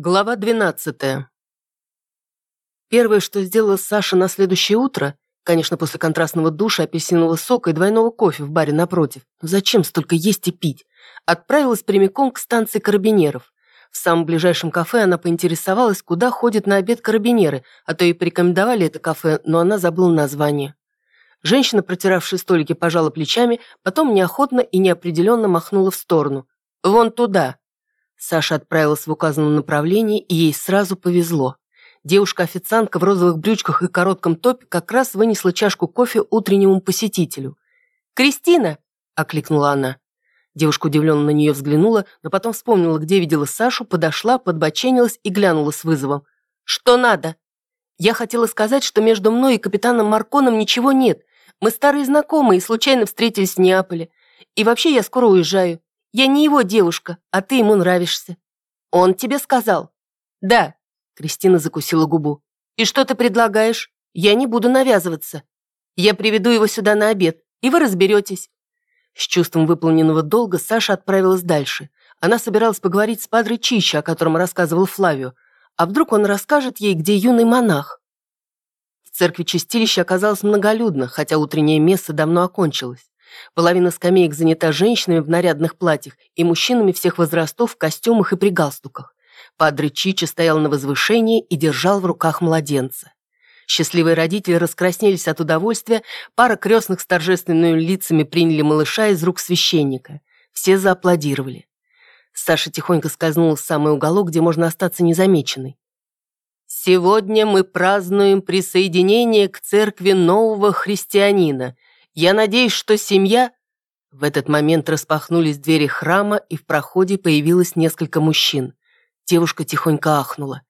Глава 12. Первое, что сделала Саша на следующее утро, конечно, после контрастного душа, апельсинового сока и двойного кофе в баре напротив, но зачем столько есть и пить, отправилась прямиком к станции карабинеров. В самом ближайшем кафе она поинтересовалась, куда ходят на обед карабинеры, а то ей порекомендовали это кафе, но она забыла название. Женщина, протиравшая столики, пожала плечами, потом неохотно и неопределенно махнула в сторону. «Вон туда», Саша отправилась в указанном направлении, и ей сразу повезло. Девушка-официантка в розовых брючках и коротком топе как раз вынесла чашку кофе утреннему посетителю. «Кристина!» – окликнула она. Девушка удивленно на нее взглянула, но потом вспомнила, где видела Сашу, подошла, подбоченилась и глянула с вызовом. «Что надо?» «Я хотела сказать, что между мной и капитаном Марконом ничего нет. Мы старые знакомые и случайно встретились в Неаполе. И вообще я скоро уезжаю. Я не его девушка, а ты ему нравишься». «Он тебе сказал?» «Да», — Кристина закусила губу. «И что ты предлагаешь? Я не буду навязываться. Я приведу его сюда на обед, и вы разберетесь». С чувством выполненного долга Саша отправилась дальше. Она собиралась поговорить с Падре Чичи, о котором рассказывал Флавио. А вдруг он расскажет ей, где юный монах? В церкви чистилища оказалось многолюдно, хотя утреннее место давно окончилось. Половина скамеек занята женщинами в нарядных платьях и мужчинами всех возрастов в костюмах и при галстуках. Падре Чичи стоял на возвышении и держал в руках младенца. Счастливые родители раскраснелись от удовольствия, пара крестных с торжественными лицами приняли малыша из рук священника. Все зааплодировали. Саша тихонько скользнула в самый уголок, где можно остаться незамеченной. «Сегодня мы празднуем присоединение к церкви нового христианина», я надеюсь, что семья...» В этот момент распахнулись двери храма, и в проходе появилось несколько мужчин. Девушка тихонько ахнула.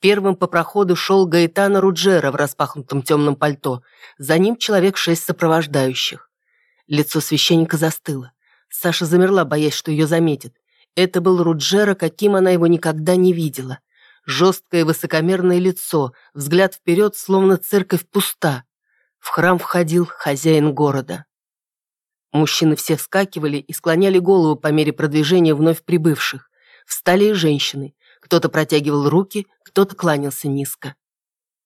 Первым по проходу шел Гаэтано Руджера в распахнутом темном пальто. За ним человек шесть сопровождающих. Лицо священника застыло. Саша замерла, боясь, что ее заметят. Это был Руджера, каким она его никогда не видела. Жесткое высокомерное лицо, взгляд вперед, словно церковь пуста. В храм входил хозяин города. Мужчины все вскакивали и склоняли голову по мере продвижения вновь прибывших. Встали и женщины. Кто-то протягивал руки, кто-то кланялся низко.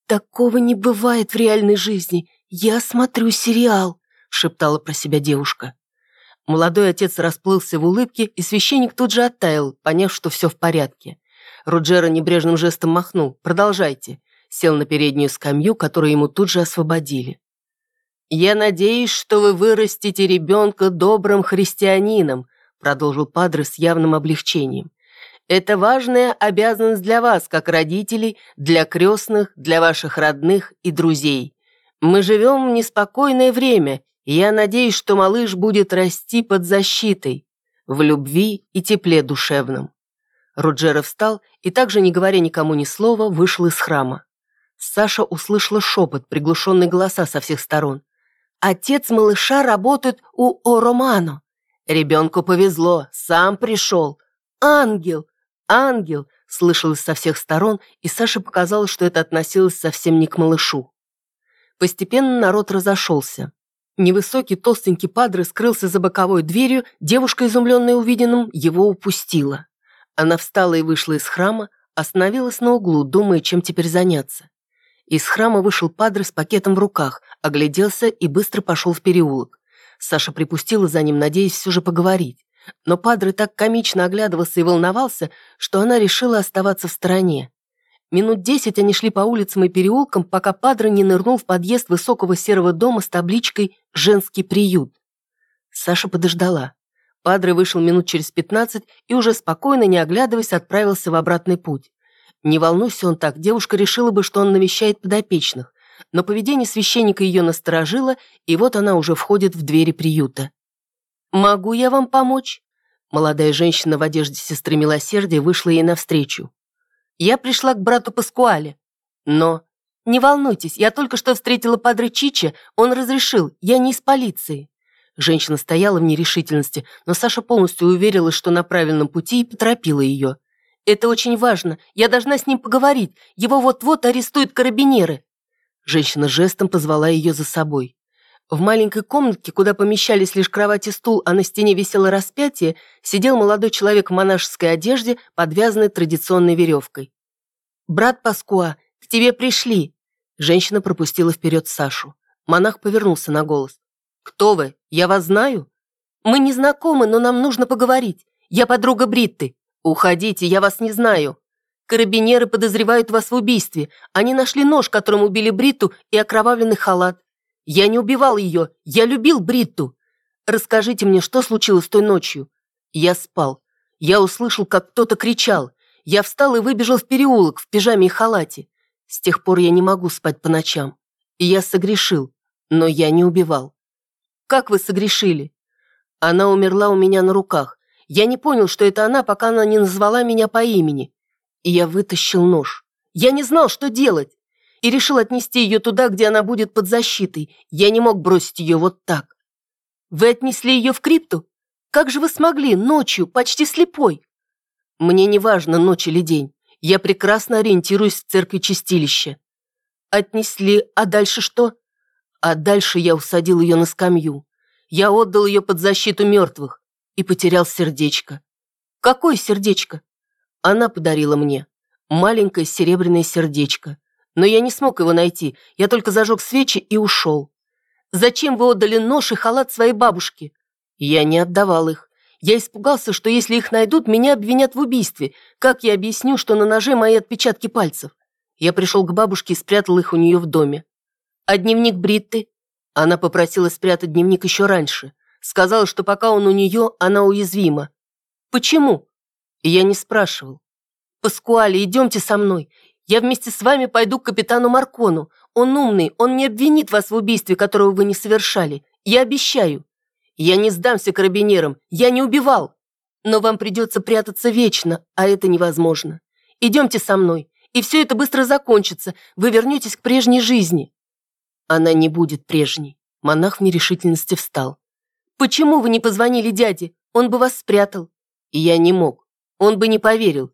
«Такого не бывает в реальной жизни. Я смотрю сериал», — шептала про себя девушка. Молодой отец расплылся в улыбке, и священник тут же оттаял, поняв, что все в порядке. Руджера небрежным жестом махнул «Продолжайте», сел на переднюю скамью, которую ему тут же освободили. «Я надеюсь, что вы вырастите ребенка добрым христианином», продолжил Падре с явным облегчением. «Это важная обязанность для вас, как родителей, для крестных, для ваших родных и друзей. Мы живем в неспокойное время, и я надеюсь, что малыш будет расти под защитой, в любви и тепле душевном». Руджера встал и, также не говоря никому ни слова, вышел из храма. Саша услышала шепот, приглушенные голоса со всех сторон. Отец малыша работает у Оромано. Ребенку повезло, сам пришел. Ангел, ангел, слышалось со всех сторон, и Саше показалось, что это относилось совсем не к малышу. Постепенно народ разошелся. Невысокий толстенький падре скрылся за боковой дверью, девушка, изумленная увиденным, его упустила. Она встала и вышла из храма, остановилась на углу, думая, чем теперь заняться. Из храма вышел падре с пакетом в руках, огляделся и быстро пошел в переулок. Саша припустила за ним, надеясь все же поговорить. Но падре так комично оглядывался и волновался, что она решила оставаться в стороне. Минут десять они шли по улицам и переулкам, пока падре не нырнул в подъезд высокого серого дома с табличкой «Женский приют». Саша подождала. Падре вышел минут через пятнадцать и уже спокойно, не оглядываясь, отправился в обратный путь. Не волнуйся он так, девушка решила бы, что он навещает подопечных, но поведение священника ее насторожило, и вот она уже входит в двери приюта. «Могу я вам помочь?» Молодая женщина в одежде сестры милосердия вышла ей навстречу. «Я пришла к брату Паскуале, но...» «Не волнуйтесь, я только что встретила Падре Чича, он разрешил, я не из полиции». Женщина стояла в нерешительности, но Саша полностью уверилась, что на правильном пути и поторопила ее. «Это очень важно. Я должна с ним поговорить. Его вот-вот арестуют карабинеры». Женщина жестом позвала ее за собой. В маленькой комнатке, куда помещались лишь кровать и стул, а на стене висело распятие, сидел молодой человек в монашеской одежде, подвязанный традиционной веревкой. «Брат Паскуа, к тебе пришли!» Женщина пропустила вперед Сашу. Монах повернулся на голос. «Кто вы? Я вас знаю?» «Мы не знакомы, но нам нужно поговорить. Я подруга Бритты. Уходите, я вас не знаю. Карабинеры подозревают вас в убийстве. Они нашли нож, которым убили Бритту, и окровавленный халат. Я не убивал ее, я любил Бритту. Расскажите мне, что случилось той ночью? Я спал. Я услышал, как кто-то кричал. Я встал и выбежал в переулок в пижаме и халате. С тех пор я не могу спать по ночам. И я согрешил, но я не убивал. Как вы согрешили? Она умерла у меня на руках. Я не понял, что это она, пока она не назвала меня по имени. И я вытащил нож. Я не знал, что делать и решил отнести ее туда, где она будет под защитой. Я не мог бросить ее вот так. Вы отнесли ее в крипту? Как же вы смогли ночью, почти слепой? Мне не важно, ночь или день. Я прекрасно ориентируюсь в церкви чистилища. Отнесли, а дальше что? А дальше я усадил ее на скамью. Я отдал ее под защиту мертвых и потерял сердечко. Какое сердечко? Она подарила мне. Маленькое серебряное сердечко но я не смог его найти, я только зажег свечи и ушел. Зачем вы отдали нож и халат своей бабушке? Я не отдавал их. Я испугался, что если их найдут, меня обвинят в убийстве. Как я объясню, что на ноже мои отпечатки пальцев? Я пришел к бабушке и спрятал их у нее в доме. А дневник Бритты? Она попросила спрятать дневник еще раньше. Сказала, что пока он у нее, она уязвима. Почему? Я не спрашивал. «Паскуале, идемте со мной. Я вместе с вами пойду к капитану Маркону. Он умный, он не обвинит вас в убийстве, которого вы не совершали. Я обещаю. Я не сдамся карабинерам, я не убивал. Но вам придется прятаться вечно, а это невозможно. Идемте со мной, и все это быстро закончится. Вы вернетесь к прежней жизни. Она не будет прежней. Монах в нерешительности встал. Почему вы не позвонили дяде? Он бы вас спрятал. Я не мог. Он бы не поверил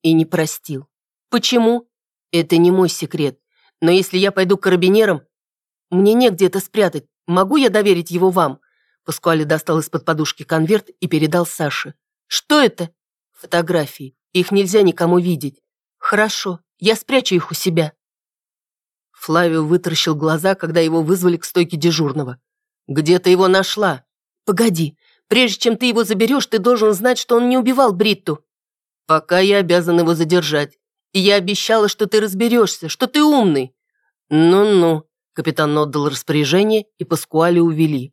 и не простил. Почему? Это не мой секрет. Но если я пойду к карабинерам, мне негде это спрятать. Могу я доверить его вам?» Паскуале достал из-под подушки конверт и передал Саше. «Что это?» «Фотографии. Их нельзя никому видеть». «Хорошо, я спрячу их у себя». Флавио вытаращил глаза, когда его вызвали к стойке дежурного. «Где ты его нашла?» «Погоди. Прежде чем ты его заберешь, ты должен знать, что он не убивал Бритту». «Пока я обязан его задержать. И я обещала, что ты разберешься, что ты умный». «Ну-ну», — капитан отдал распоряжение, и Паскуале увели.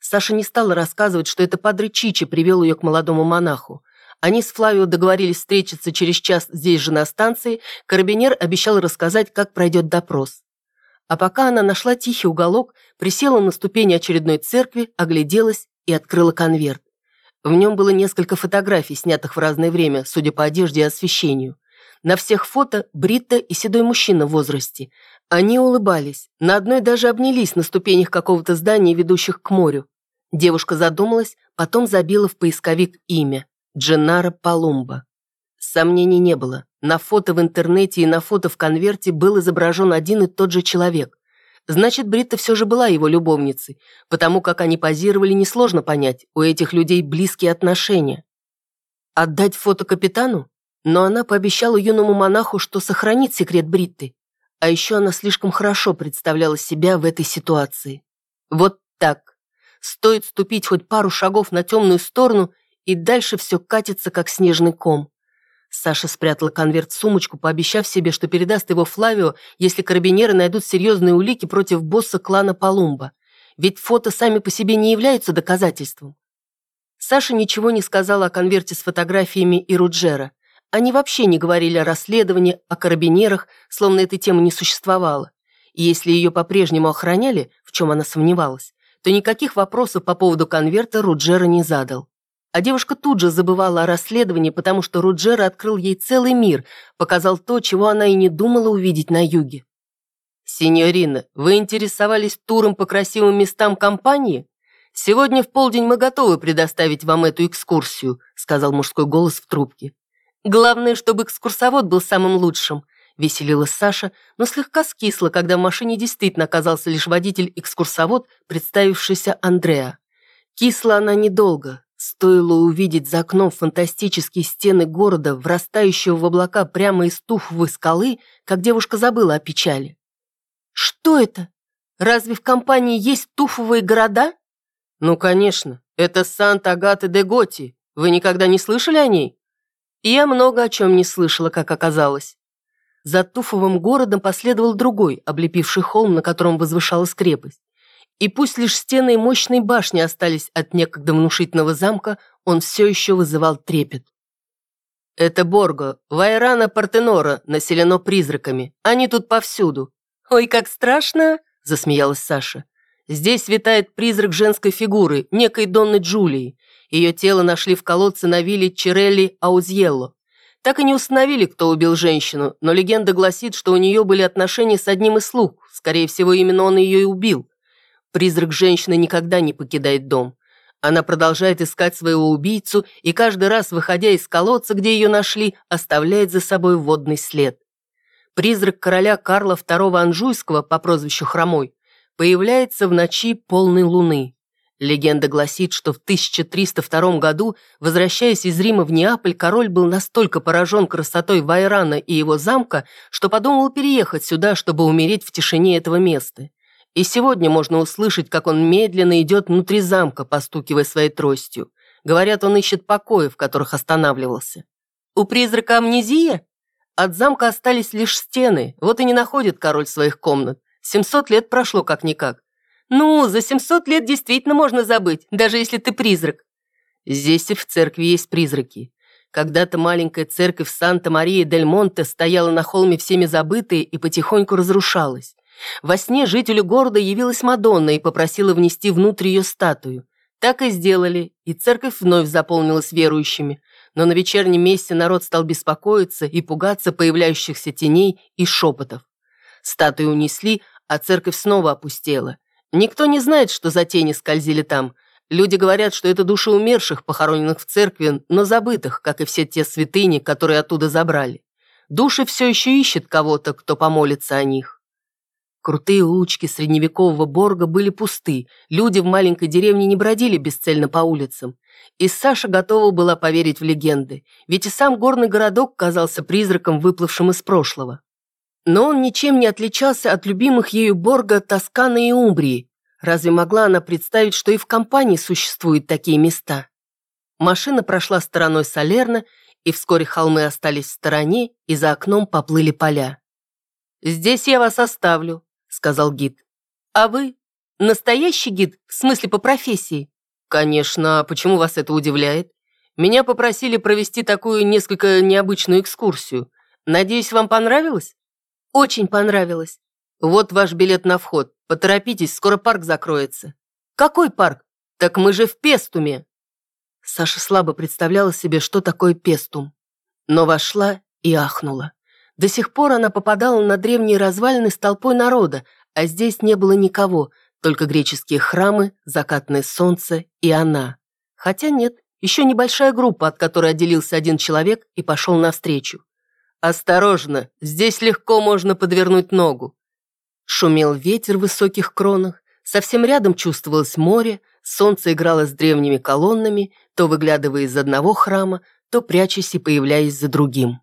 Саша не стала рассказывать, что это Падре Чичи привел ее к молодому монаху. Они с Флавио договорились встретиться через час здесь же на станции, карабинер обещал рассказать, как пройдет допрос. А пока она нашла тихий уголок, присела на ступени очередной церкви, огляделась и открыла конверт. В нем было несколько фотографий, снятых в разное время, судя по одежде и освещению. На всех фото Бритта и седой мужчина в возрасте. Они улыбались, на одной даже обнялись на ступенях какого-то здания, ведущих к морю. Девушка задумалась, потом забила в поисковик имя – Дженнара Палумба. Сомнений не было. На фото в интернете и на фото в конверте был изображен один и тот же человек. Значит, Бритта все же была его любовницей. Потому как они позировали, несложно понять, у этих людей близкие отношения. Отдать фото капитану? Но она пообещала юному монаху, что сохранит секрет Бритты. А еще она слишком хорошо представляла себя в этой ситуации. Вот так. Стоит ступить хоть пару шагов на темную сторону, и дальше все катится, как снежный ком. Саша спрятала конверт в сумочку, пообещав себе, что передаст его Флавио, если карабинеры найдут серьезные улики против босса клана Палумба. Ведь фото сами по себе не являются доказательством. Саша ничего не сказала о конверте с фотографиями и Руджера. Они вообще не говорили о расследовании, о карабинерах, словно этой темы не существовало. И если ее по-прежнему охраняли, в чем она сомневалась, то никаких вопросов по поводу конверта Руджера не задал. А девушка тут же забывала о расследовании, потому что Руджера открыл ей целый мир, показал то, чего она и не думала увидеть на юге. «Синьорина, вы интересовались туром по красивым местам компании? Сегодня в полдень мы готовы предоставить вам эту экскурсию», сказал мужской голос в трубке. Главное, чтобы экскурсовод был самым лучшим. веселилась Саша, но слегка скисла, когда в машине действительно оказался лишь водитель-экскурсовод, представившийся Андреа. Кисла она недолго. Стоило увидеть за окном фантастические стены города, врастающего в облака прямо из туфовой скалы, как девушка забыла о печали. «Что это? Разве в компании есть туфовые города?» «Ну, конечно. Это Санта-Агата-де-Готи. Вы никогда не слышали о ней?» я много о чем не слышала, как оказалось. За Туфовым городом последовал другой, облепивший холм, на котором возвышалась крепость. И пусть лишь стены и мощные башни остались от некогда внушительного замка, он все еще вызывал трепет. «Это Борго, Вайрана Партенора, населено призраками. Они тут повсюду». «Ой, как страшно!» – засмеялась Саша. «Здесь витает призрак женской фигуры, некой Донны Джулии. Ее тело нашли в колодце на вилле Чирелли Аузьелло. Так и не установили, кто убил женщину, но легенда гласит, что у нее были отношения с одним из слуг. Скорее всего, именно он ее и убил. Призрак женщины никогда не покидает дом. Она продолжает искать своего убийцу и каждый раз, выходя из колодца, где ее нашли, оставляет за собой водный след. Призрак короля Карла II Анжуйского по прозвищу Хромой появляется в ночи полной луны. Легенда гласит, что в 1302 году, возвращаясь из Рима в Неаполь, король был настолько поражен красотой Вайрана и его замка, что подумал переехать сюда, чтобы умереть в тишине этого места. И сегодня можно услышать, как он медленно идет внутри замка, постукивая своей тростью. Говорят, он ищет покои, в которых останавливался. У призрака амнезия? От замка остались лишь стены, вот и не находит король своих комнат. 700 лет прошло как-никак. Ну, за 700 лет действительно можно забыть, даже если ты призрак. Здесь и в церкви есть призраки. Когда-то маленькая церковь Санта-Мария-дель-Монте стояла на холме всеми забытая и потихоньку разрушалась. Во сне жителю города явилась Мадонна и попросила внести внутрь ее статую. Так и сделали, и церковь вновь заполнилась верующими. Но на вечернем месте народ стал беспокоиться и пугаться появляющихся теней и шепотов. Статую унесли, а церковь снова опустела. Никто не знает, что за тени скользили там. Люди говорят, что это души умерших, похороненных в церкви, но забытых, как и все те святыни, которые оттуда забрали. Души все еще ищут кого-то, кто помолится о них. Крутые улочки средневекового Борга были пусты, люди в маленькой деревне не бродили бесцельно по улицам. И Саша готова была поверить в легенды, ведь и сам горный городок казался призраком, выплывшим из прошлого. Но он ничем не отличался от любимых ею Борга, Тосканы и Умбрии. Разве могла она представить, что и в компании существуют такие места? Машина прошла стороной Салерна, и вскоре холмы остались в стороне, и за окном поплыли поля. «Здесь я вас оставлю», — сказал гид. «А вы? Настоящий гид, в смысле по профессии?» «Конечно, а почему вас это удивляет? Меня попросили провести такую несколько необычную экскурсию. Надеюсь, вам понравилось?» Очень понравилось. Вот ваш билет на вход. Поторопитесь, скоро парк закроется. Какой парк? Так мы же в Пестуме. Саша слабо представляла себе, что такое Пестум. Но вошла и ахнула. До сих пор она попадала на древние развалины с толпой народа, а здесь не было никого, только греческие храмы, закатное солнце и она. Хотя нет, еще небольшая группа, от которой отделился один человек и пошел навстречу. «Осторожно, здесь легко можно подвернуть ногу». Шумел ветер в высоких кронах, совсем рядом чувствовалось море, солнце играло с древними колоннами, то выглядывая из одного храма, то прячась и появляясь за другим.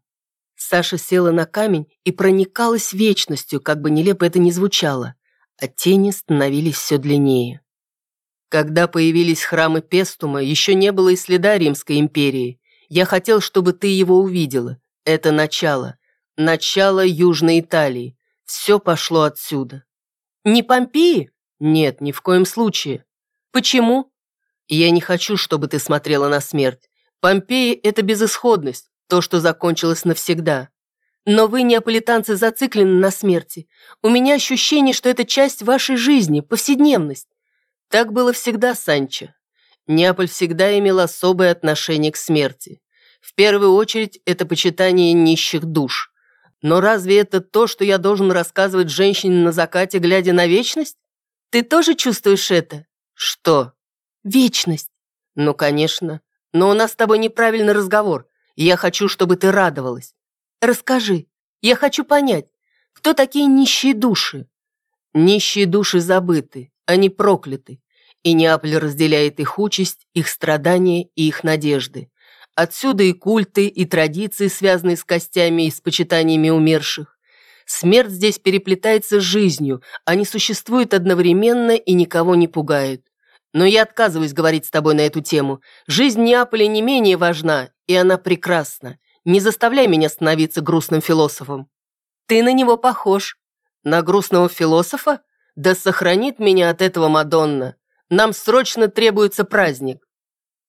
Саша села на камень и проникалась вечностью, как бы нелепо это ни звучало, а тени становились все длиннее. Когда появились храмы Пестума, еще не было и следа Римской империи. Я хотел, чтобы ты его увидела. Это начало. Начало Южной Италии. Все пошло отсюда. Не Помпеи? Нет, ни в коем случае. Почему? Я не хочу, чтобы ты смотрела на смерть. Помпеи – это безысходность, то, что закончилось навсегда. Но вы, неаполитанцы, зациклены на смерти. У меня ощущение, что это часть вашей жизни, повседневность. Так было всегда, Санчо. Неаполь всегда имел особое отношение к смерти. В первую очередь, это почитание нищих душ. Но разве это то, что я должен рассказывать женщине на закате, глядя на вечность? Ты тоже чувствуешь это? Что? Вечность. Ну, конечно. Но у нас с тобой неправильный разговор, я хочу, чтобы ты радовалась. Расскажи, Я хочу понять, кто такие нищие души? Нищие души забыты, они прокляты, и Неаполь разделяет их участь, их страдания и их надежды. Отсюда и культы, и традиции, связанные с костями и с почитаниями умерших. Смерть здесь переплетается с жизнью, они существуют одновременно и никого не пугают. Но я отказываюсь говорить с тобой на эту тему. Жизнь Неаполя не менее важна, и она прекрасна. Не заставляй меня становиться грустным философом. Ты на него похож. На грустного философа? Да сохранит меня от этого Мадонна. Нам срочно требуется праздник.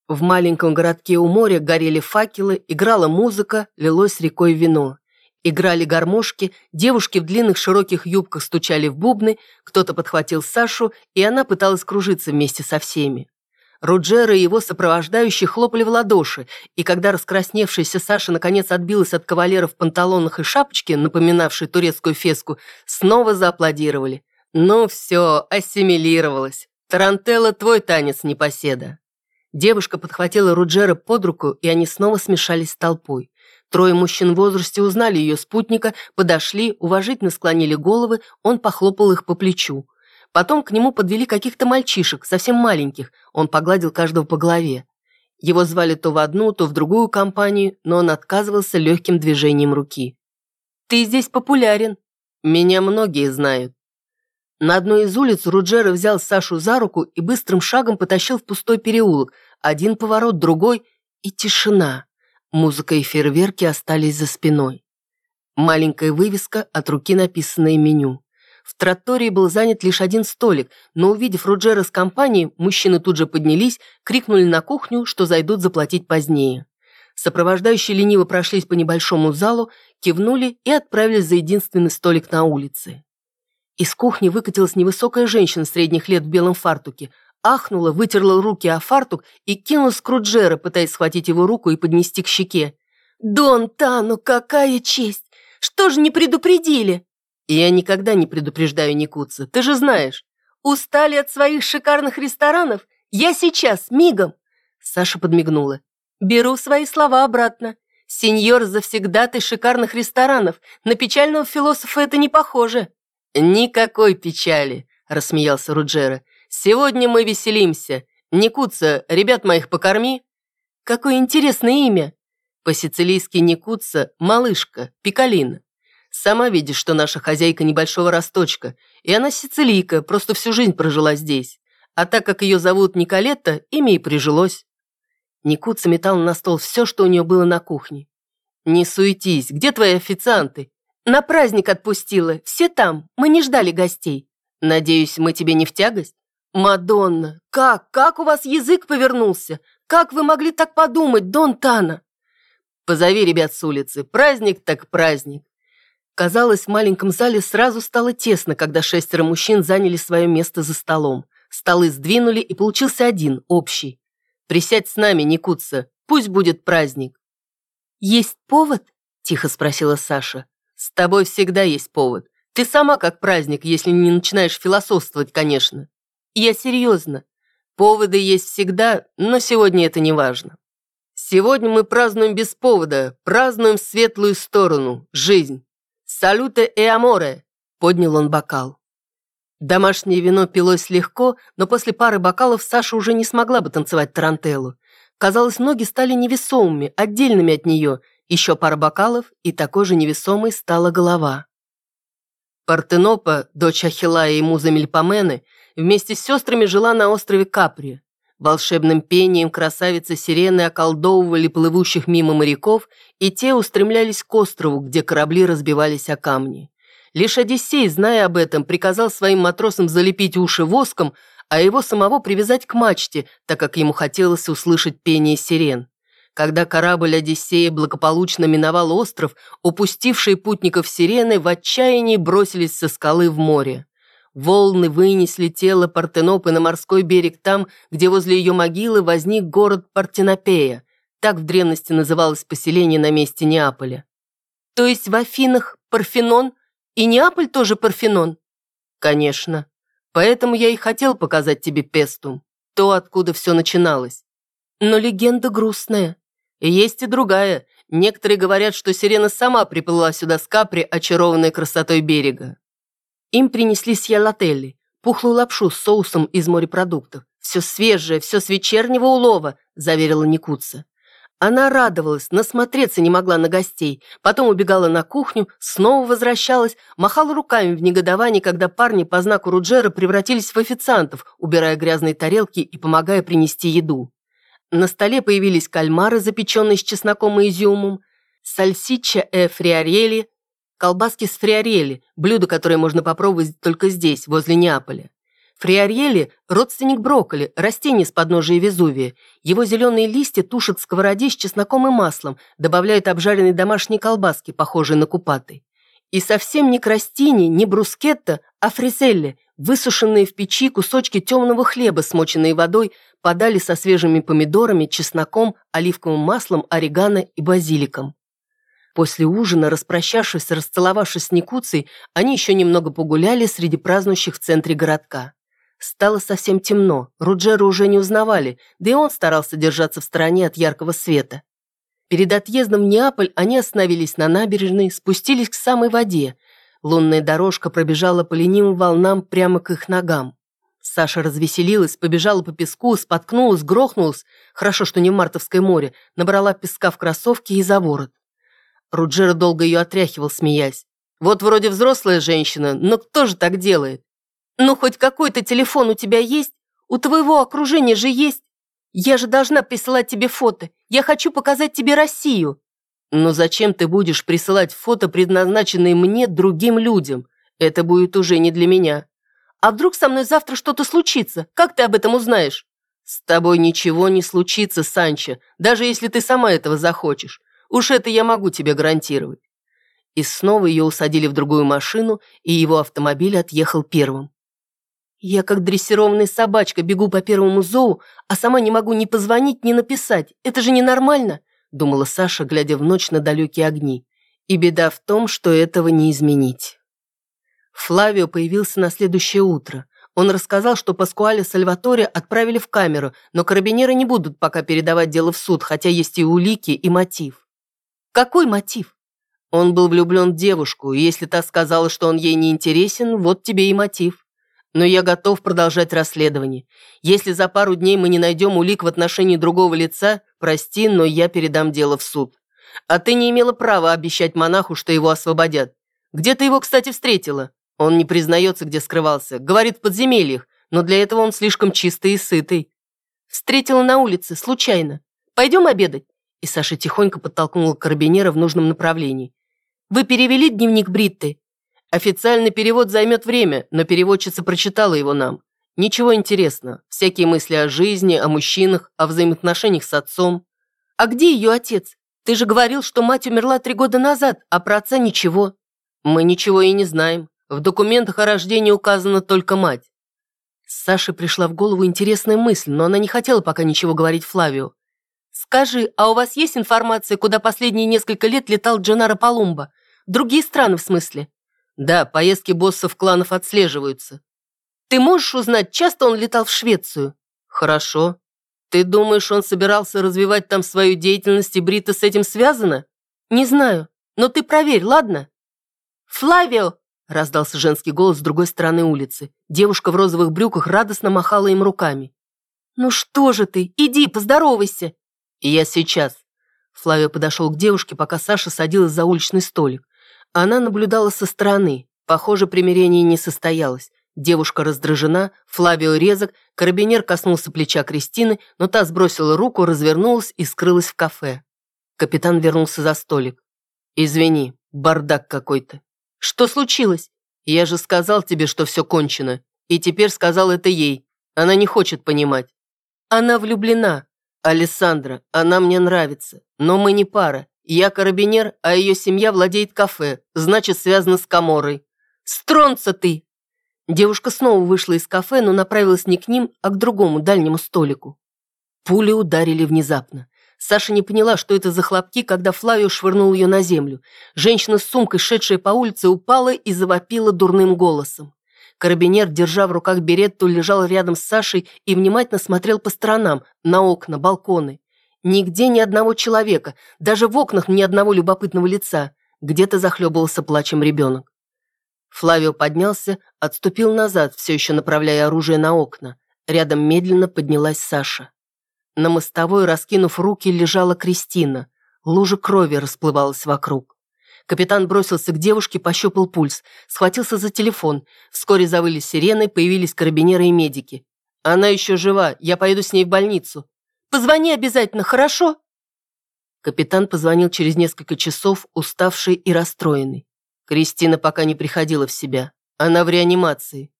В маленьком городке у моря горели факелы, играла музыка, лилось рекой вино. Играли гармошки, девушки в длинных широких юбках стучали в бубны, кто-то подхватил Сашу, и она пыталась кружиться вместе со всеми. Руджера и его сопровождающие хлопали в ладоши, и когда раскрасневшаяся Саша наконец отбилась от кавалера в панталонах и шапочке, напоминавшей турецкую феску, снова зааплодировали. «Ну все, ассимилировалась. Тарантелла твой танец, непоседа». Девушка подхватила Руджера под руку, и они снова смешались с толпой. Трое мужчин в возрасте узнали ее спутника, подошли, уважительно склонили головы, он похлопал их по плечу. Потом к нему подвели каких-то мальчишек, совсем маленьких, он погладил каждого по голове. Его звали то в одну, то в другую компанию, но он отказывался легким движением руки. «Ты здесь популярен. Меня многие знают». На одной из улиц Руджера взял Сашу за руку и быстрым шагом потащил в пустой переулок. Один поворот, другой и тишина. Музыка и фейерверки остались за спиной. Маленькая вывеска, от руки написанное меню. В тротории был занят лишь один столик, но увидев Руджера с компанией, мужчины тут же поднялись, крикнули на кухню, что зайдут заплатить позднее. Сопровождающие лениво прошлись по небольшому залу, кивнули и отправились за единственный столик на улице. Из кухни выкатилась невысокая женщина средних лет в белом фартуке ахнула, вытерла руки о фартук и кинулась к Руджера, пытаясь схватить его руку и поднести к щеке. «Дон Тану, какая честь! Что же не предупредили?» «Я никогда не предупреждаю Никуца, ты же знаешь. Устали от своих шикарных ресторанов? Я сейчас, мигом!» Саша подмигнула. «Беру свои слова обратно. Сеньор завсегдатый шикарных ресторанов. На печального философа это не похоже». «Никакой печали», — рассмеялся Руджера. Сегодня мы веселимся. Никуца, ребят моих покорми. Какое интересное имя. По-сицилийски Никуца – малышка, Пикалина. Сама видишь, что наша хозяйка небольшого росточка, и она сицилийка, просто всю жизнь прожила здесь. А так как ее зовут Николетта, имя и прижилось. Никуца метал на стол все, что у нее было на кухне. «Не суетись, где твои официанты?» «На праздник отпустила, все там, мы не ждали гостей». «Надеюсь, мы тебе не в тягость?» «Мадонна, как, как у вас язык повернулся? Как вы могли так подумать, Дон Тана?» «Позови ребят с улицы. Праздник так праздник». Казалось, в маленьком зале сразу стало тесно, когда шестеро мужчин заняли свое место за столом. Столы сдвинули, и получился один, общий. «Присядь с нами, Никутса. Пусть будет праздник». «Есть повод?» – тихо спросила Саша. «С тобой всегда есть повод. Ты сама как праздник, если не начинаешь философствовать, конечно». Я серьезно. Поводы есть всегда, но сегодня это не важно. Сегодня мы празднуем без повода, празднуем светлую сторону, жизнь. Салюте и аморе, поднял он бокал. Домашнее вино пилось легко, но после пары бокалов Саша уже не смогла бы танцевать тарантеллу. Казалось, ноги стали невесомыми, отдельными от нее. Еще пара бокалов, и такой же невесомой стала голова. Партенопа, дочь Ахиллая и муза Мельпомены, вместе с сестрами жила на острове Капри. Волшебным пением красавицы сирены околдовывали плывущих мимо моряков, и те устремлялись к острову, где корабли разбивались о камни. Лишь Одиссей, зная об этом, приказал своим матросам залепить уши воском, а его самого привязать к мачте, так как ему хотелось услышать пение сирен. Когда корабль Одиссея благополучно миновал остров, упустившие путников сирены в отчаянии бросились со скалы в море. Волны вынесли тело Партенопы на морской берег там, где возле ее могилы возник город Партенопея. Так в древности называлось поселение на месте Неаполя. То есть в Афинах Парфенон и Неаполь тоже Парфенон? Конечно. Поэтому я и хотел показать тебе Пестум, то, откуда все начиналось. Но легенда грустная. Есть и другая. Некоторые говорят, что сирена сама приплыла сюда с Капри, очарованной красотой берега. Им принесли сьялотелли, пухлую лапшу с соусом из морепродуктов. «Все свежее, все с вечернего улова», – заверила Никутса. Она радовалась, насмотреться не могла на гостей, потом убегала на кухню, снова возвращалась, махала руками в негодовании, когда парни по знаку Руджера превратились в официантов, убирая грязные тарелки и помогая принести еду. На столе появились кальмары, запеченные с чесноком и изюмом, сальсича э фриарели, колбаски с фриарели, блюдо, которое можно попробовать только здесь, возле Неаполя. Фриарьели – родственник брокколи, растение с подножия Везувия. Его зеленые листья тушат в сковороде с чесноком и маслом, добавляют обжаренные домашние колбаски, похожие на купаты. И совсем не крастини, не брускетта, а фризелли, высушенные в печи кусочки темного хлеба, смоченные водой, подали со свежими помидорами, чесноком, оливковым маслом, орегано и базиликом. После ужина, распрощавшись, расцеловавшись с Никуцей, они еще немного погуляли среди празднующих в центре городка. Стало совсем темно, Руджера уже не узнавали, да и он старался держаться в стороне от яркого света. Перед отъездом в Неаполь они остановились на набережной, спустились к самой воде. Лунная дорожка пробежала по ленивым волнам прямо к их ногам. Саша развеселилась, побежала по песку, споткнулась, грохнулась, хорошо, что не в Мартовское море, набрала песка в кроссовки и за ворот. Руджера долго ее отряхивал, смеясь. «Вот вроде взрослая женщина, но кто же так делает? Ну, хоть какой-то телефон у тебя есть? У твоего окружения же есть. Я же должна присылать тебе фото. Я хочу показать тебе Россию. Но зачем ты будешь присылать фото, предназначенные мне, другим людям? Это будет уже не для меня. А вдруг со мной завтра что-то случится? Как ты об этом узнаешь? С тобой ничего не случится, Санчо, даже если ты сама этого захочешь. Уж это я могу тебе гарантировать. И снова ее усадили в другую машину, и его автомобиль отъехал первым. Я как дрессированная собачка бегу по первому зову, а сама не могу ни позвонить, ни написать. Это же ненормально, думала Саша, глядя в ночь на далекие огни. И беда в том, что этого не изменить. Флавио появился на следующее утро. Он рассказал, что Паскуале Сальваторе отправили в камеру, но карабинеры не будут пока передавать дело в суд, хотя есть и улики, и мотив. Какой мотив? Он был влюблен в девушку, и если та сказала, что он ей не интересен, вот тебе и мотив. Но я готов продолжать расследование. Если за пару дней мы не найдем улик в отношении другого лица, прости, но я передам дело в суд. А ты не имела права обещать монаху, что его освободят. Где ты его, кстати, встретила? Он не признается, где скрывался. Говорит, в подземельях, но для этого он слишком чистый и сытый. Встретила на улице, случайно. Пойдем обедать? И Саша тихонько подтолкнула карабинера в нужном направлении. Вы перевели дневник Бритты? Официальный перевод займет время, но переводчица прочитала его нам. Ничего интересного. Всякие мысли о жизни, о мужчинах, о взаимоотношениях с отцом. А где ее отец? Ты же говорил, что мать умерла три года назад, а про отца ничего. Мы ничего и не знаем. В документах о рождении указана только мать. Саше пришла в голову интересная мысль, но она не хотела пока ничего говорить Флавио. «Скажи, а у вас есть информация, куда последние несколько лет летал Дженаро Палумба? Другие страны, в смысле?» Да, поездки боссов кланов отслеживаются. Ты можешь узнать, часто он летал в Швецию? Хорошо. Ты думаешь, он собирался развивать там свою деятельность, и Брита с этим связана? Не знаю, но ты проверь, ладно? Флавио! Раздался женский голос с другой стороны улицы. Девушка в розовых брюках радостно махала им руками. «Ну что же ты? Иди, поздоровайся!» «И я сейчас». Флавио подошел к девушке, пока Саша садилась за уличный столик. Она наблюдала со стороны. Похоже, примирение не состоялось. Девушка раздражена, Флавио резок, карабинер коснулся плеча Кристины, но та сбросила руку, развернулась и скрылась в кафе. Капитан вернулся за столик. «Извини, бардак какой-то». «Что случилось?» «Я же сказал тебе, что все кончено. И теперь сказал это ей. Она не хочет понимать». «Она влюблена. Алессандра, она мне нравится. Но мы не пара. Я карабинер, а ее семья владеет кафе, значит, связана с Каморой. Стронца ты!» Девушка снова вышла из кафе, но направилась не к ним, а к другому, дальнему столику. Пули ударили внезапно. Саша не поняла, что это за хлопки, когда Флавио швырнул ее на землю. Женщина с сумкой, шедшая по улице, упала и завопила дурным голосом. Карабинер, держа в руках беретту, лежал рядом с Сашей и внимательно смотрел по сторонам, на окна, балконы. Нигде ни одного человека, даже в окнах ни одного любопытного лица. Где-то захлебывался плачем ребенок. Флавио поднялся, отступил назад, все еще направляя оружие на окна. Рядом медленно поднялась Саша. На мостовой, раскинув руки, лежала Кристина. Лужа крови расплывалась вокруг. Капитан бросился к девушке, пощупал пульс, схватился за телефон. Вскоре завыли сирены, появились карабинеры и медики. «Она еще жива, я поеду с ней в больницу». «Позвони обязательно, хорошо?» Капитан позвонил через несколько часов, уставший и расстроенный. Кристина пока не приходила в себя. Она в реанимации.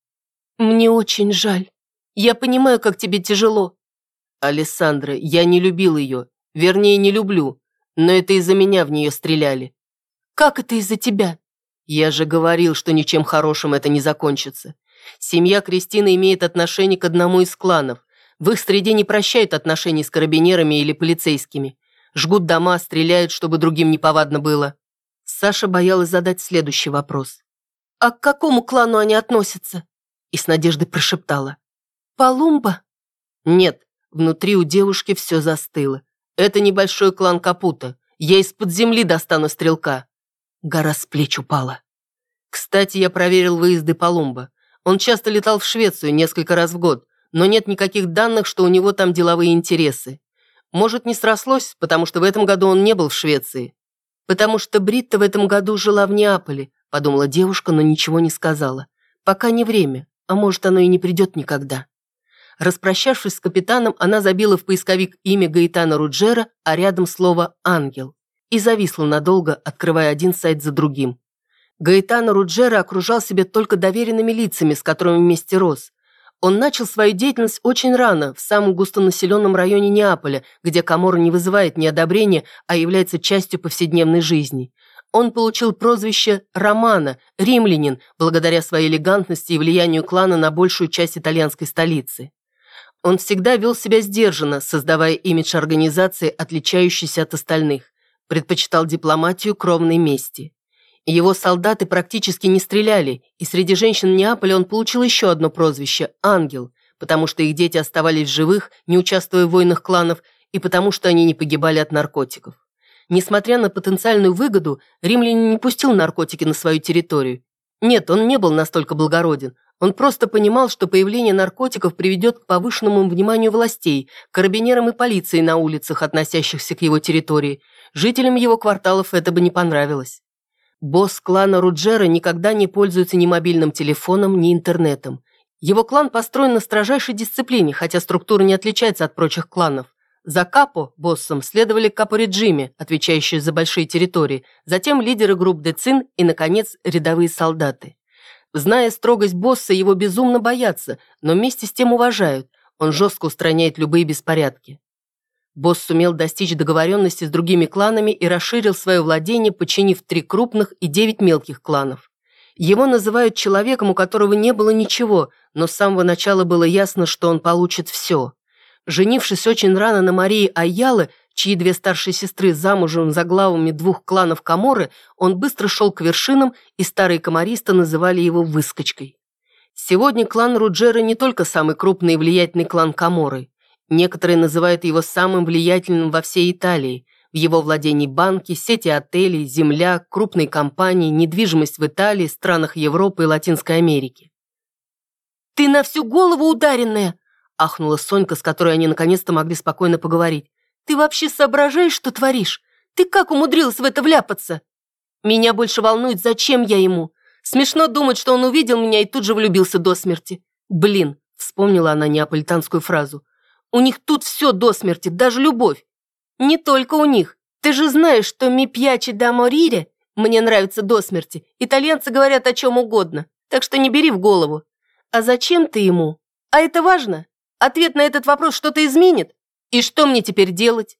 «Мне очень жаль. Я понимаю, как тебе тяжело». «Алессандра, я не любил ее. Вернее, не люблю. Но это из-за меня в нее стреляли. Как это из-за тебя? Я же говорил, что ничем хорошим это не закончится. Семья Кристины имеет отношение к одному из кланов. В их среде не прощают отношений с карабинерами или полицейскими. Жгут дома, стреляют, чтобы другим неповадно было. Саша боялась задать следующий вопрос. «А к какому клану они относятся?» И с надеждой прошептала. «Палумба?» «Нет, внутри у девушки все застыло. Это небольшой клан Капута. Я из-под земли достану стрелка. Гора с плеч упала. Кстати, я проверил выезды Палумба. Он часто летал в Швецию несколько раз в год, но нет никаких данных, что у него там деловые интересы. Может, не срослось, потому что в этом году он не был в Швеции. Потому что Бритта в этом году жила в Неаполе, подумала девушка, но ничего не сказала. Пока не время, а может, оно и не придет никогда. Распрощавшись с капитаном, она забила в поисковик имя Гаэтана Руджера, а рядом слово «ангел» и зависла надолго, открывая один сайт за другим. Гаэтано Руджера окружал себя только доверенными лицами, с которыми вместе рос. Он начал свою деятельность очень рано, в самом густонаселенном районе Неаполя, где Камора не вызывает неодобрения, а является частью повседневной жизни. Он получил прозвище «Романа», «Римлянин», благодаря своей элегантности и влиянию клана на большую часть итальянской столицы. Он всегда вел себя сдержанно, создавая имидж организации, отличающийся от остальных предпочитал дипломатию кровной мести. Его солдаты практически не стреляли, и среди женщин Неаполя он получил еще одно прозвище – «Ангел», потому что их дети оставались живых, не участвуя в войнах кланов, и потому что они не погибали от наркотиков. Несмотря на потенциальную выгоду, римлянин не пустил наркотики на свою территорию. Нет, он не был настолько благороден. Он просто понимал, что появление наркотиков приведет к повышенному вниманию властей, карабинерам и полиции на улицах, относящихся к его территории – Жителям его кварталов это бы не понравилось. Босс клана Руджера никогда не пользуется ни мобильным телефоном, ни интернетом. Его клан построен на строжайшей дисциплине, хотя структура не отличается от прочих кланов. За Капо, боссом, следовали Капо-Реджиме, отвечающие за большие территории, затем лидеры групп Децин и, наконец, рядовые солдаты. Зная строгость босса, его безумно боятся, но вместе с тем уважают. Он жестко устраняет любые беспорядки. Босс сумел достичь договоренности с другими кланами и расширил свое владение, подчинив три крупных и девять мелких кланов. Его называют человеком, у которого не было ничего, но с самого начала было ясно, что он получит все. Женившись очень рано на Марии Айялы, чьи две старшие сестры замужем за главами двух кланов Каморы, он быстро шел к вершинам, и старые комаристы называли его «выскочкой». Сегодня клан Руджера не только самый крупный и влиятельный клан Каморы. Некоторые называют его самым влиятельным во всей Италии. В его владении банки, сети отелей, земля, крупные компании, недвижимость в Италии, странах Европы и Латинской Америки. «Ты на всю голову ударенная!» Ахнула Сонька, с которой они наконец-то могли спокойно поговорить. «Ты вообще соображаешь, что творишь? Ты как умудрилась в это вляпаться?» «Меня больше волнует, зачем я ему. Смешно думать, что он увидел меня и тут же влюбился до смерти. Блин!» вспомнила она неаполитанскую фразу. У них тут все до смерти, даже любовь. Не только у них. Ты же знаешь, что «ми пьячи да морире» мне нравится до смерти. Итальянцы говорят о чем угодно, так что не бери в голову. А зачем ты ему? А это важно? Ответ на этот вопрос что-то изменит? И что мне теперь делать?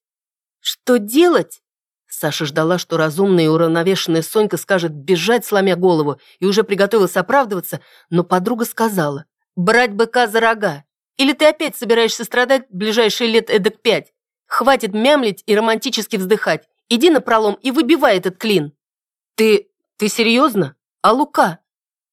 Что делать? Саша ждала, что разумная и уравновешенная Сонька скажет бежать, сломя голову, и уже приготовилась оправдываться, но подруга сказала «брать быка за рога». Или ты опять собираешься страдать ближайшие лет эдак пять? Хватит мямлить и романтически вздыхать. Иди на пролом и выбивай этот клин. Ты... ты серьезно? А Лука?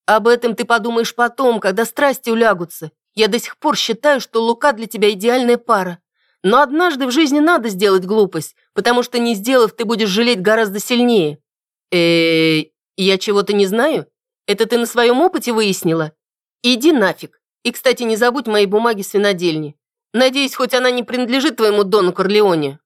Об этом ты подумаешь потом, когда страсти улягутся. Я до сих пор считаю, что Лука для тебя идеальная пара. Но однажды в жизни надо сделать глупость, потому что не сделав, ты будешь жалеть гораздо сильнее. э я чего-то не знаю? Это ты на своем опыте выяснила? Иди нафиг. И, кстати, не забудь мои бумаги с винодельни. Надеюсь, хоть она не принадлежит твоему Дону Корлеоне».